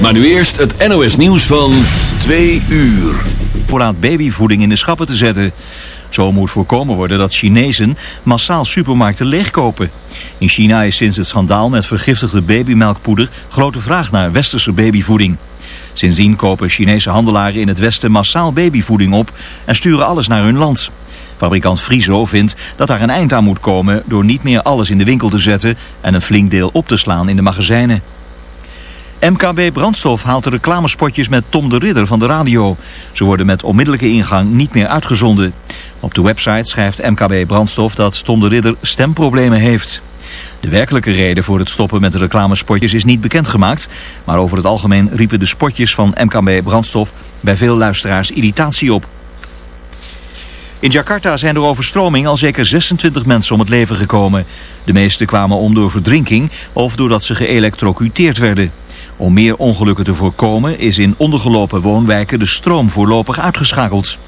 Maar nu eerst het NOS nieuws van 2 uur. Voorraad babyvoeding in de schappen te zetten. Zo moet voorkomen worden dat Chinezen massaal supermarkten leegkopen. In China is sinds het schandaal met vergiftigde babymelkpoeder grote vraag naar westerse babyvoeding. Sindsdien kopen Chinese handelaren in het westen massaal babyvoeding op en sturen alles naar hun land. Fabrikant Friso vindt dat daar een eind aan moet komen door niet meer alles in de winkel te zetten en een flink deel op te slaan in de magazijnen. MKB Brandstof haalt de reclamespotjes met Tom de Ridder van de radio. Ze worden met onmiddellijke ingang niet meer uitgezonden. Op de website schrijft MKB Brandstof dat Tom de Ridder stemproblemen heeft. De werkelijke reden voor het stoppen met de reclamespotjes is niet bekendgemaakt. Maar over het algemeen riepen de spotjes van MKB Brandstof bij veel luisteraars irritatie op. In Jakarta zijn door overstroming al zeker 26 mensen om het leven gekomen. De meeste kwamen om door verdrinking of doordat ze geëlectrocuteerd werden. Om meer ongelukken te voorkomen is in ondergelopen woonwijken de stroom voorlopig uitgeschakeld.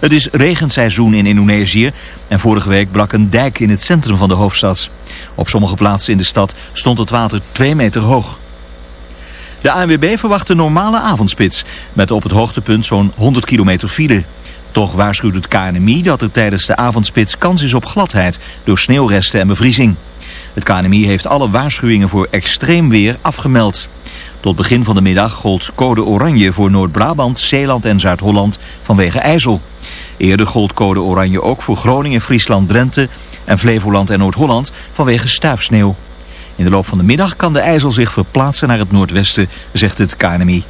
Het is regenseizoen in Indonesië en vorige week brak een dijk in het centrum van de hoofdstad. Op sommige plaatsen in de stad stond het water 2 meter hoog. De ANWB verwacht een normale avondspits met op het hoogtepunt zo'n 100 kilometer file. Toch waarschuwt het KNMI dat er tijdens de avondspits kans is op gladheid door sneeuwresten en bevriezing. Het KNMI heeft alle waarschuwingen voor extreem weer afgemeld. Tot begin van de middag gold code oranje voor Noord-Brabant, Zeeland en Zuid-Holland vanwege ijzel. Eerder gold code oranje ook voor Groningen, Friesland, Drenthe en Flevoland en Noord-Holland vanwege stuifsneeuw. In de loop van de middag kan de ijzel zich verplaatsen naar het noordwesten, zegt het KNMI.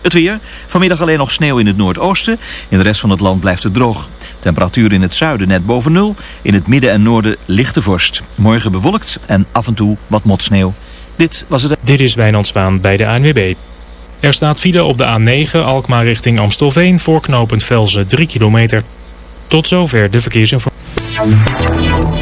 Het weer. Vanmiddag alleen nog sneeuw in het noordoosten. In de rest van het land blijft het droog. Temperatuur in het zuiden net boven nul. In het midden en noorden lichte vorst. Morgen bewolkt en af en toe wat motsneeuw. Dit was het... Dit is Wijnand bij de ANWB. Er staat file op de A9 Alkmaar richting Amstelveen voor knooppunt Velzen 3 kilometer. Tot zover de verkeersinformatie.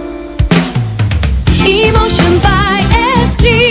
Emotion by Esprit.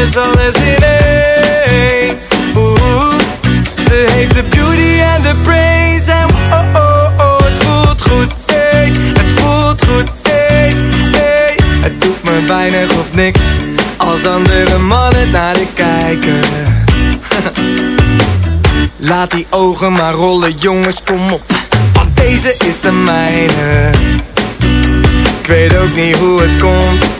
alles, alles in één Ze heeft de beauty en de praise En oh, oh, oh, het voelt goed, hey Het voelt goed, hey, hey Het doet me weinig of niks Als andere mannen naar de kijken Laat die ogen maar rollen, jongens, kom op. Want deze is de mijne. Ik weet ook niet hoe het komt.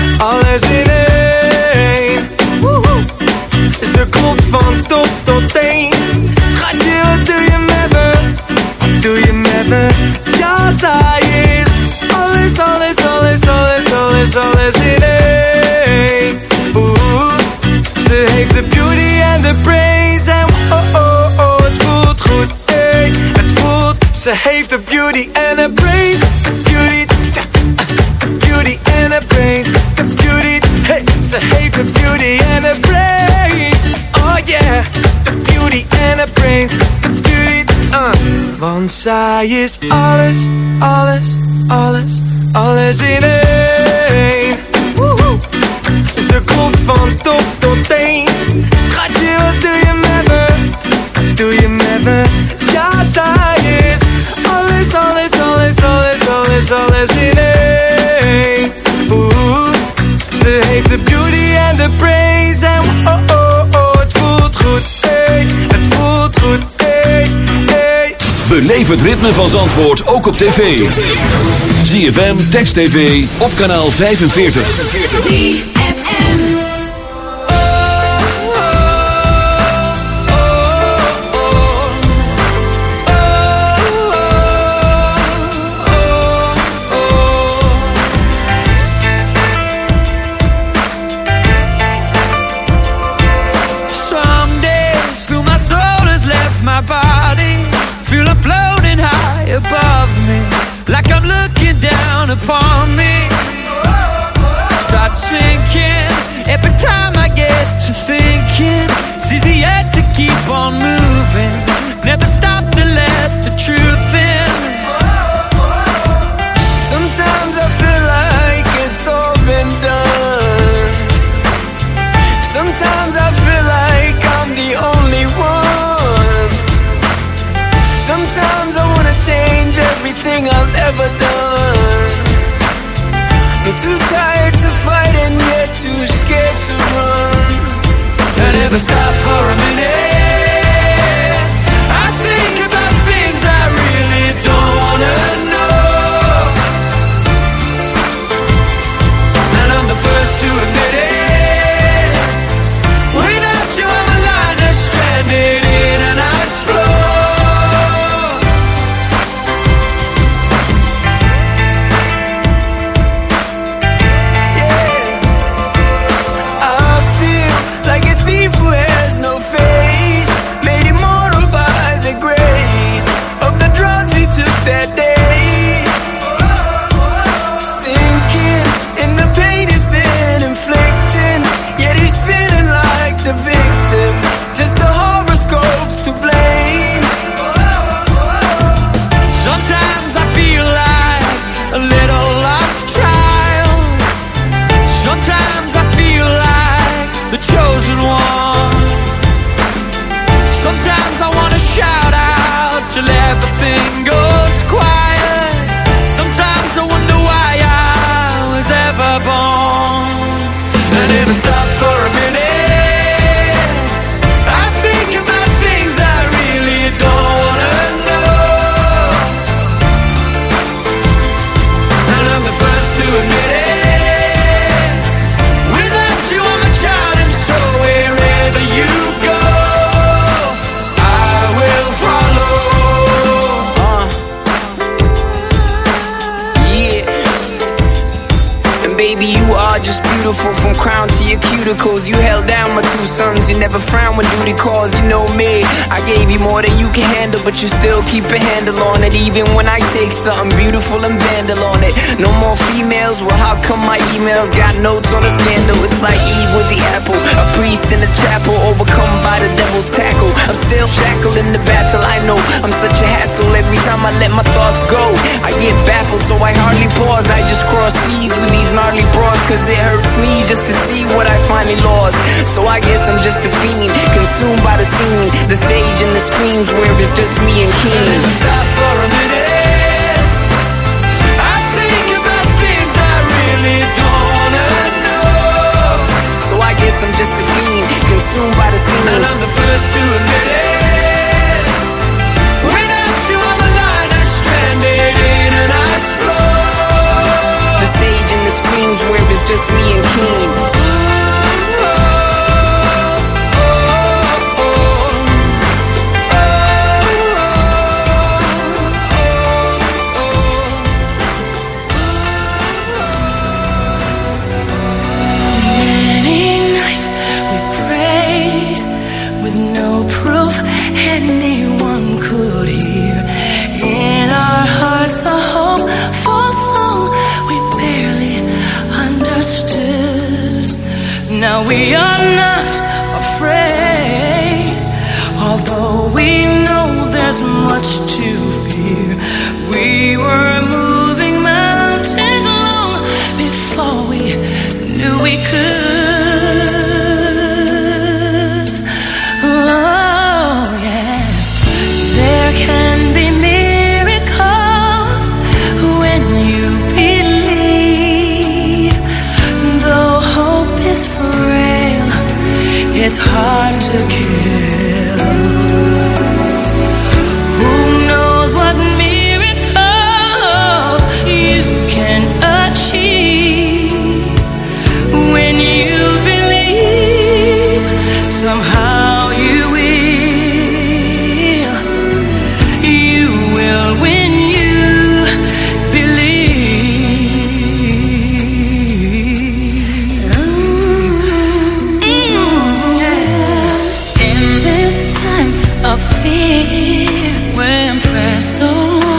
alles in één Woehoe. Ze klopt van top tot teen Schatje, wat doe je met me? Wat doe je met me? Ja, zij is alles, alles, alles, alles, alles, alles in één. Ze heeft de beauty en de praise En oh, oh, oh, het voelt goed, hey Het voelt, ze heeft de beauty en de praise Beauty, beauty en de beauty, Ze heeft de beauty en de praise Oh yeah, de beauty en de praise De beauty, uh. Want zij is alles, alles, alles, alles in één. Woehoe. Ze klopt van top tot teen. Schatje, wat doe je met me? Doe je met me? Ja, zij is alles, alles, alles, alles, alles, alles in één. Oeh, ze heeft de beauty en de praise en oh, oh oh oh, het voelt goed, hey, het voelt goed, hey, hey. Beleef het ritme van Zandvoort ook op tv. ZFM, Text TV, op kanaal 45. Fear, when prayer so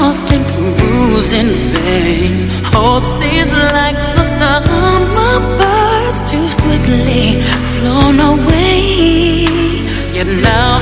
often proves in vain, hope seems like the summer birds too swiftly flown away. Yet now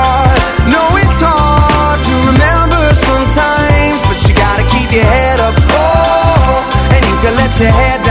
your head down,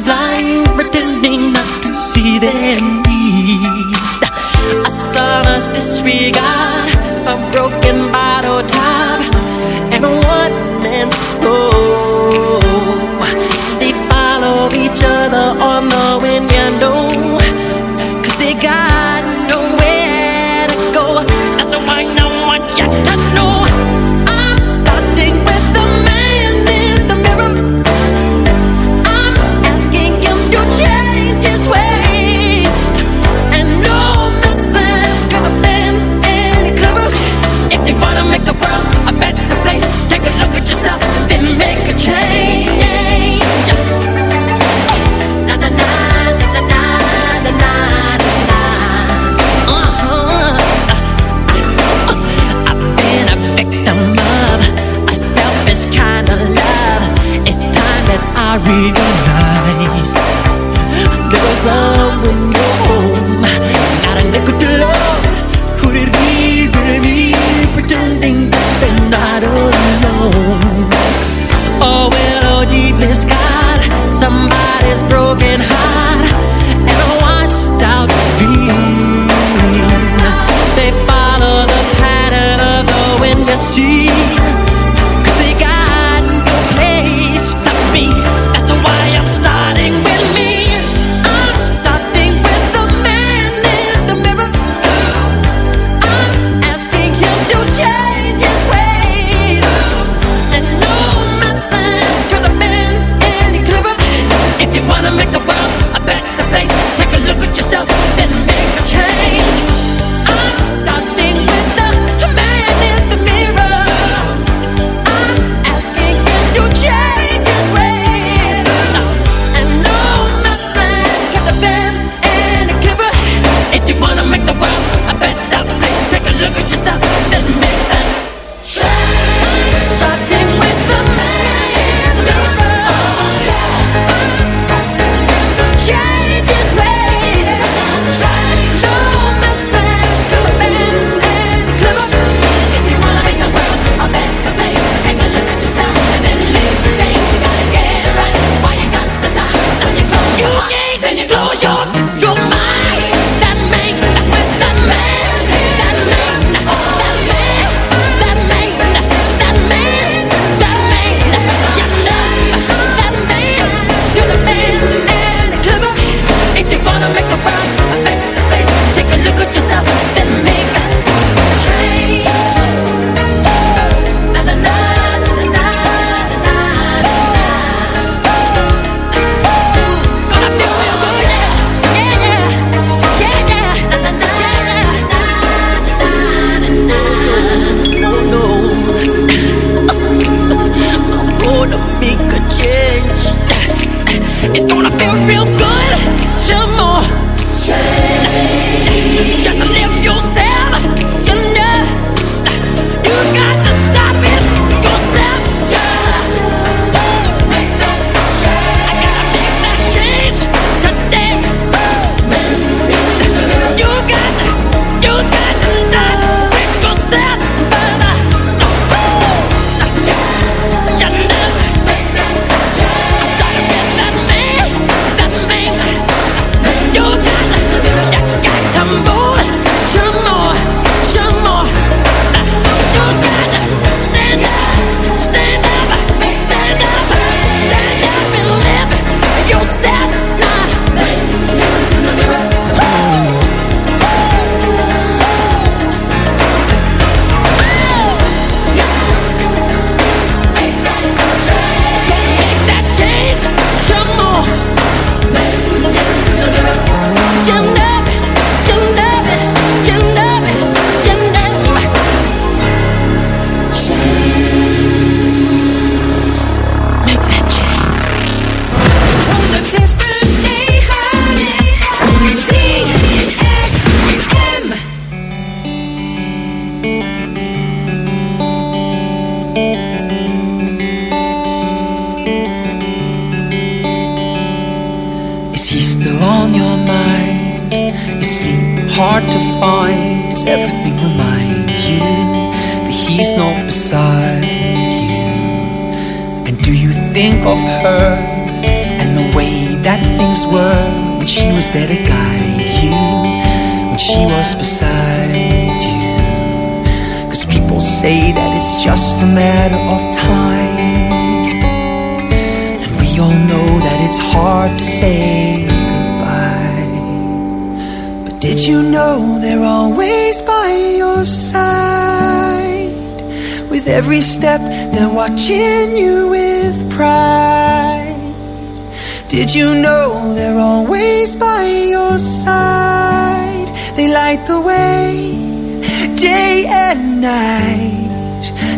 blind, pretending not to see their need? A saw disregard a broken bottle top and a one-man soul. say that it's just a matter of time. And we all know that it's hard to say goodbye. But did you know they're always by your side? With every step, they're watching you with pride. Did you know they're always by your side? They light the way day and night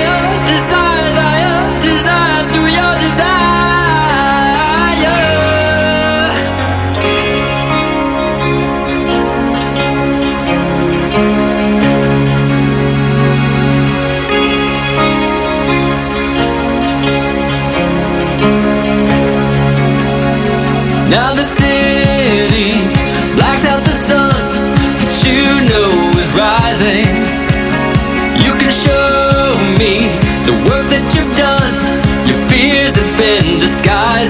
your desire that you've done. Your fears have been disguised.